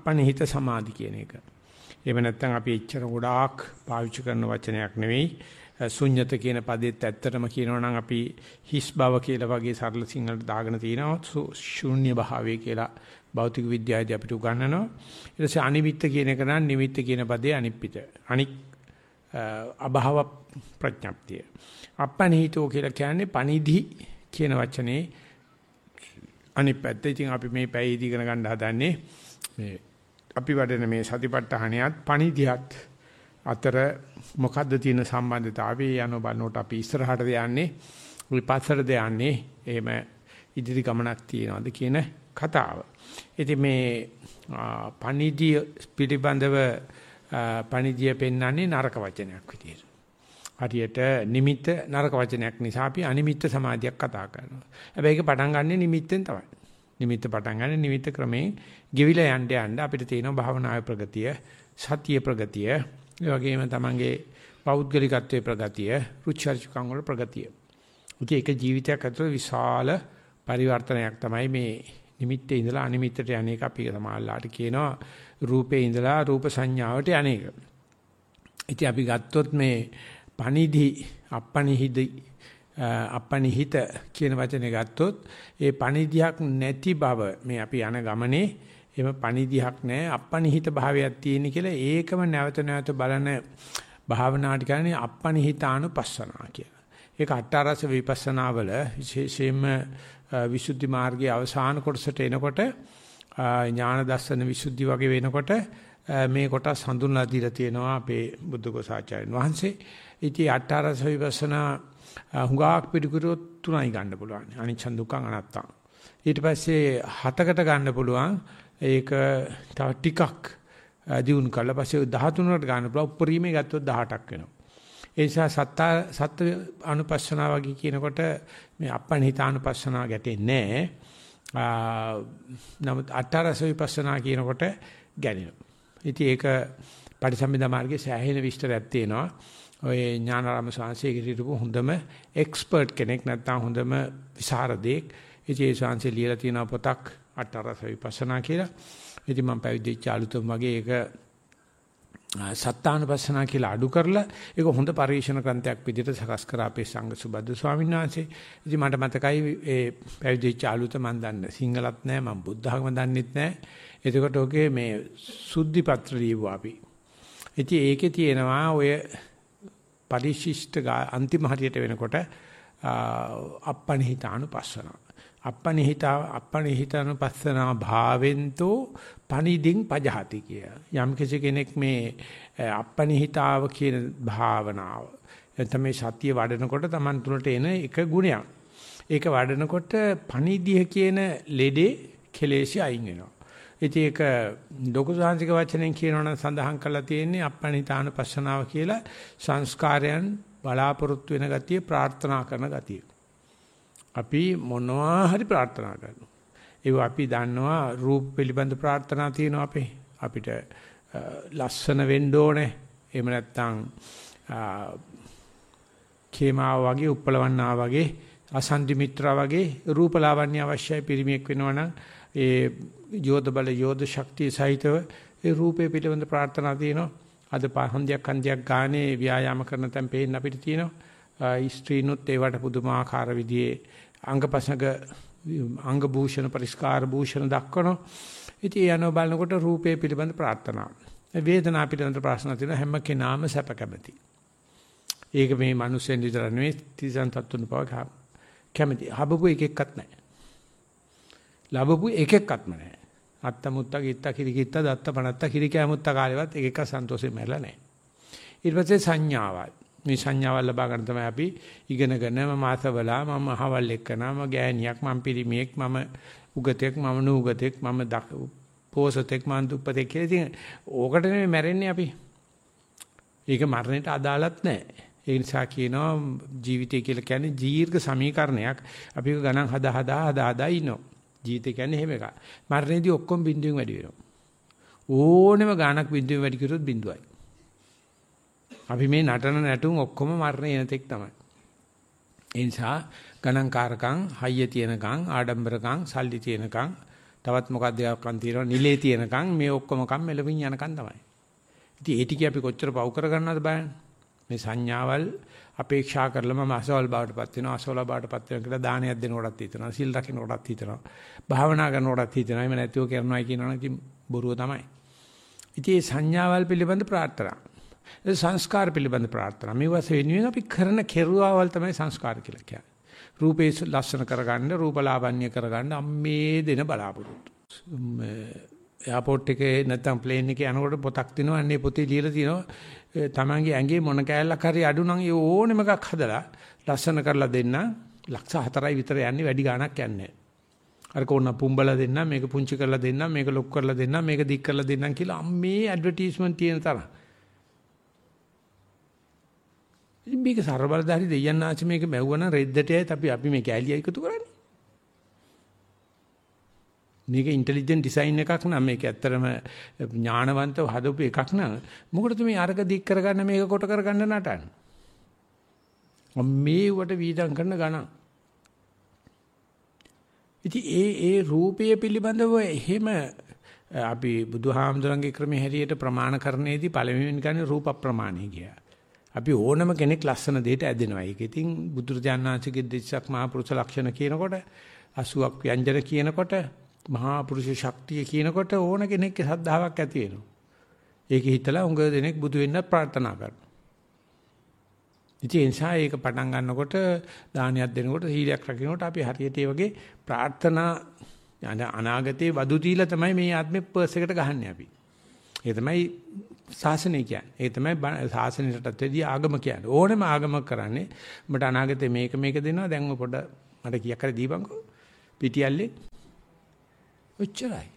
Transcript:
අපනිහිත සමාධි කියන එක. එහෙම නැත්නම් අපි එච්චර ගොඩාක් පාවිච්චි කරන වචනයක් නෙවෙයි. ශුන්්‍යත කියන පදෙත් ඇත්තටම කියනවා නම් අපි හිස් බව කියලා වගේ සරල සිංහලට දාගෙන තිනවා ශූන්‍ය භාවය කියලා භෞතික විද්‍යාවේදී අපිට උගන්වනවා. ඊට පස්සේ අනිමිත්ත කියන එක නම් නිමිත්ත කියන පදේ අනිප්පිත. අනික් අභාව ප්‍රඥප්තිය. අපනිහිතෝ කියලා කියන්නේ පනිදි කියන වචනේ අනිත් පැත්ත. ඉතින් අපි මේ පැය ඉගෙන ගන්න හදන්නේ මේ අපි වඩන මේ සතිපට්ඨානියත් පණිදියත් අතර මොකද්ද තියෙන සම්බන්ධතාවය යන බලනකොට අපි ඉස්සරහට යන්නේ විපස්සරද යන්නේ එහෙම ඉදිරි ගමනක් තියනවාද කියන කතාව. ඉතින් මේ පණිදිය පිළිබඳව පණිදිය පෙන්වන්නේ නරක වචනයක් විදියට. හරියට නිමිත්ත නරක වචනයක් නිසා අපි අනිමිත්ත සමාධියක් කතා කරනවා. හැබැයි ඒක පටන් ගන්නෙ නිමිත්තෙන් තමයි. නිමිත්ත පටන් ගන්න නිමිත්ත ක්‍රමයෙන් ගෙවිලා යන්න යන්න අපිට තියෙනවා භාවනාවේ ප්‍රගතිය, සතිය ප්‍රගතිය, ඒ වගේම තමන්ගේ පෞද්ගලිකත්වයේ ප්‍රගතිය, රුචර්චකම් වල ප්‍රගතිය. ඉතින් ඒක ජීවිතයක් ඇතුළත විශාල පරිවර්තනයක් තමයි මේ නිමිත්තේ ඉඳලා අනිමිත්තට යන්නේක අපි සමාල්ලාට කියනවා රූපේ ඉඳලා රූප සංඥාවට යන්නේක. ඉතින් අපි ගත්තොත් මේ පනිදි අපනිහිදි අපනිහිත කියන වචනේ ගත්තොත් ඒ පනිදියක් නැති බව මේ අපි යන ගමනේ එහෙම පනිදියක් නැහැ අපනිහිත භාවයක් තියෙන කියලා ඒකම නැවත නැවත බලන භාවනාට කියන්නේ අපනිහිතානුපස්සනා කියලා. ඒක අට්ඨාරස විපස්සනාවල විශේෂයෙන්ම විසුද්ධි මාර්ගයේ අවසාන කොටසට එනකොට ඥාන දර්ශන විසුද්ධි වගේ වෙනකොට මේ කොටස් හඳුන්ලා දීලා තියෙනවා අපේ බුද්ධඝෝසාචාර්යන් වහන්සේ. ඉතින් අට්ඨාරස විපස්සනා හුඟක් පිළිකුරොත් තුනයි ගන්න පුළුවන්. අනිච්ච දුක්ඛං අනාත්තං. ඊට පස්සේ හතකට ගන්න පුළුවන්. ඒක තව ටිකක් දියුණු කළා පස්සේ 13කට ගන්න පුළුවන්. උපරිමේ ගත්තොත් 18ක් වෙනවා. ඒ නිසා සත්ත සත්‍ය අනුපස්සනාව වගේ කියනකොට මේ අපණිතානුපස්සනාව ගැටෙන්නේ නැහැ. නමුත් අටරස විපස්සනා කියනකොට ගැනෙනවා. ඉතින් ඒක පරිසම්පදා මාර්ගයේ සෑහෙන විස්තරයක් තියෙනවා. ඔය ඥානාරාම ස්වාමීන් හිටපු හොඳම එක්ස්පර්ට් කෙනෙක් නැත්නම් හොඳම විසරදෙක්. ඉතින් ඒ ස්වාමීන් ලියලා තියෙන පොතක් අටරස විපස්සනා කියලා. ඉතින් මම පැවිදිච්ච අලුතම වගේ ඒක සත්තානුපස්සනා කියලා අඩු කරලා ඒක හොඳ පරිශන ග්‍රන්ථයක් විදිහට සකස් කරා අපේ සංඝ සුබද්ද ස්වාමීන් වහන්සේ. ඉතින් මට මතකයි ඒ පැවිදිච්ච අලුත මම දන්නේ සිංහලත් නැහැ මම බුද්ධ ධර්ම දන්නෙත් නැහැ. එතකොට ඔගේ මේ සුද්ධි පත්‍ර ලියුවා අපි. ඉතින් ඒකේ තියෙනවා ඔය පරිශිෂ්ට අන්තිම හරියට වෙනකොට අප්පනිහිතානුපස්සන. අප්පනිහිත අප්පනිහිතානුපස්සනා භාවෙන්තෝ පනිදින් පජහති කිය. යම් කෙනෙක් මේ අප්පනිහිතාව කියන භාවනාව එතම මේ සතිය වඩනකොට Taman තුලට එන එක ගුණයක්. ඒක වඩනකොට පනිදිය කියන ලෙඩේ කෙලෙසි අයින් වෙනවා. ඉතින් ඒක ලොකු සාංශික වචනෙන් කියනවනම් සඳහන් කරලා තියෙන්නේ අපණිතාන පස්සනාව කියලා සංස්කාරයන් බලාපොරොත්තු වෙන ගතිය ප්‍රාර්ථනා කරන ගතිය. අපි මොනවා හරි ප්‍රාර්ථනා කරනවා. ඒක අපි දන්නවා රූප පිළිබඳ ප්‍රාර්ථනා තියෙනවා අපේ. අපිට ලස්සන වෙන්න ඕනේ. එහෙම නැත්නම් කේමාව වගේ උප්පලවන්නා වගේ අසන්දි මිත්‍රා වගේ රූපලාවන්‍ය අවශ්‍යයි පිරිමියෙක් වෙනවා නම් ඒ යෝධ බල යෝධ ශක්තිය සහිතව ඒ රූපේ පිළිබඳ ප්‍රාර්ථනා තියෙනවා. අද පහන්දියක් හන්දියක් ගානේ ව්‍යායාම කරන තැන් පේන්න අපිට තියෙනවා. ස්ත්‍රීනුත් ඒවට පුදුමාකාර විදිහේ අංගපසඟ අංග භූෂණ පරිස්කාර භූෂණ දක්වනවා. ඉතින් යනවා බලනකොට රූපේ පිළිබඳ ප්‍රාර්ථනා. වේදනා පිළිබඳ ප්‍රශ්න තියෙන හැම කෙනාම සැප කැමති. ඒක මේ මිනිස්සුන් විතර නෙවෙයි තිසන් තත්තුන් පව කැමති. හබපු එක එක්කත් නැහැ. ලැබපු එකෙක්වත්ම නැහැ. අත්ත මුත්ත කිත්ත කිරි කිත්ත දත්ත පනත්ත කිරි කැමුත්ත කාලෙවත් එක එක සන්තෝෂෙම මැරලා නැහැ. ඊට පස්සේ සංඥාවල්. මේ සංඥාවල් ලබා ගන්න තමයි අපි ඉගෙනගෙන මම අසවලා මම අහවල් එක්කනා මම ගෑණියක් මම පිරිමියෙක් මම උගතෙක් මම නූගතෙක් මම පෝසතෙක් මම දුප්පතෙක් කියලා ඉතින් ඕකට නෙමෙයි මැරෙන්නේ අපි. ඒක මරණයට අදාළත් නැහැ. ඒ නිසා කියනවා ජීවිතය කියලා කියන්නේ දීර්ඝ සමීකරණයක්. අපි ගණන් හදා හදා හදා හදා ඉන්නවා. ජීවිතය කියන්නේ එහෙම එකක්. මරණයේදී ඔක්කොම බිඳුවෙන් වැඩි වෙනවා. ඕනෙම ගාණක් බිඳුවෙන් වැඩි කරොත් බිඳුවයි. අපි මේ නටන නැටුම් ඔක්කොම මරණය එනතෙක් තමයි. ඒ නිසා ගණන්කාරකම්, හයිය තියෙනකම්, ආඩම්බරකම්, සල්ලි තියෙනකම්, තවත් මොකක්ද එකක්න් තියෙනවා නිලේ තියෙනකන් මේ ඔක්කොම කම් මෙලවින් යනකන් තමයි. ඉතින් ඒ ටික අපි කොච්චර පව් කරගන්නවද බලන්න. මේ සංඥාවල් අපේක්ෂා කරලම මාසවල් බවටපත් වෙනවා. අසවල බවටපත් වෙනවා කියලා දානයක් දෙනකොටත් හිතනවා. සිල් රකින්නකොටත් හිතනවා. භාවනා කරනකොටත් හිතනවා. එහෙම නැතිව කරනවා කියනවනම් ඉතින් බොරුව තමයි. ඉතින් මේ සංඥාවල් පිළිබඳ ප්‍රාර්ථනා. ඒ සංස්කාර පිළිබඳ ප්‍රාර්ථනා. මේවා වෙනුවෙන් අපි කරන කෙරුවාවල් තමයි සංස්කාර කියලා කියන්නේ. රූපේ ලස්සන කරගන්න රූපලාවන්‍ය කරගන්න අම්මේ දෙන බලාපොරොත්තු. එයාපෝට් එකේ නැත්නම් ප්ලේන් එකේ යනකොට පොතක් දිනවන්නේ අන්නේ පොතේ ලියලා තියෙනවා. තමන්ගේ ඇඟේ මොන කෑල්ලක් හරි අඩු නම් ඒ ඕනෙම එකක් හදලා ලස්සන කරලා දෙන්න. ලක්ෂ 4යි විතර යන්නේ වැඩි ගාණක් යන්නේ අර කොන්න පුම්බලා දෙන්න මේක පුංචි කරලා දෙන්න මේක ලොක් කරලා දෙන්න මේක දික් කරලා දෙන්නම් කියලා අම්මේ ඇඩ්වර්ටයිස්මන්ට් තියෙන තරම්. ඉතින් මේක ਸਰබලධාරි දෙයයන් ආච්චි මේක මැව්වනම් රෙද්දටයි අපි අපි මේ කැලිය එකතු කරන්නේ. මේක ඉන්ටෙලිජන්ට් ඩිසයින් එකක් නම් මේක ඇත්තරම ඥානවන්තව හදපු එකක් නම් මොකටද මේ අරක දික් කරගන්න මේක කොට කරගන්න නටන්නේ? මේ වට වීදම් කරන ගණන්. ඉතින් ඒ ඒ රූපය පිළිබඳව එහෙම අපි බුදුහාමුදුරන්ගේ ක්‍රමයේ හැටියට ප්‍රමාණකරණයේදී පළවෙනිවෙන් ගන්නේ රූප ප්‍රමාණය කියා. අපි ඕනම කෙනෙක් ලස්සන දෙයට ඇදෙනවා. ඒක ඉතින් බුදුරජාණන් වහන්සේගේ දෙස්සක් මහා පුරුෂ ලක්ෂණ කියනකොට 80ක් ව්‍යංජන කියනකොට මහා පුරුෂ ශක්තිය කියනකොට ඕන කෙනෙක්ගේ සද්ධාාවක් ඇති වෙනවා. ඒක හිතලා උඟ දෙනෙක් බුදු වෙන්න ප්‍රාර්ථනා කරනවා. ඉතින් ඒ නිසා ඒක පටන් ගන්නකොට දානයක් දෙනකොට සීලයක් රකින්නකොට අපි හරියට ඒ වගේ ප්‍රාර්ථනා අනාගතේ වදු දීලා තමයි මේ ආත්මේ පර්ස් එකට ගහන්නේ අපි. ඒ තමයි ශාසනය කියන්නේ. ඒ තමයි ශාසනයටත් වැඩි ආගම කියන්නේ. ඕනෙම ආගමක් කරන්නේ මට අනාගතේ මේක මේක දෙනවා දැන් ඔය පොඩ මට කීයක් හරි දීපන්කෝ. පිටියල්ලේ ඔච්චරයි.